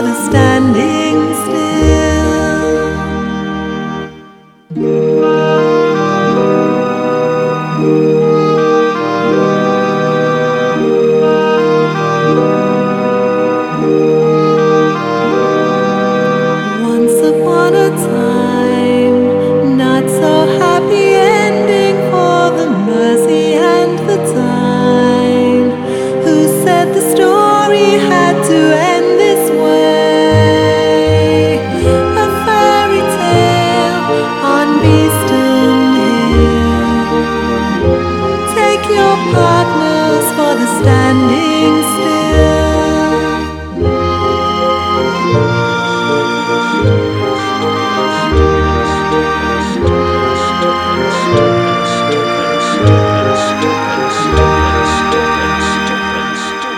The standing still. Once upon a time, not so happy ending for the mercy and the time. Who said the story had to end?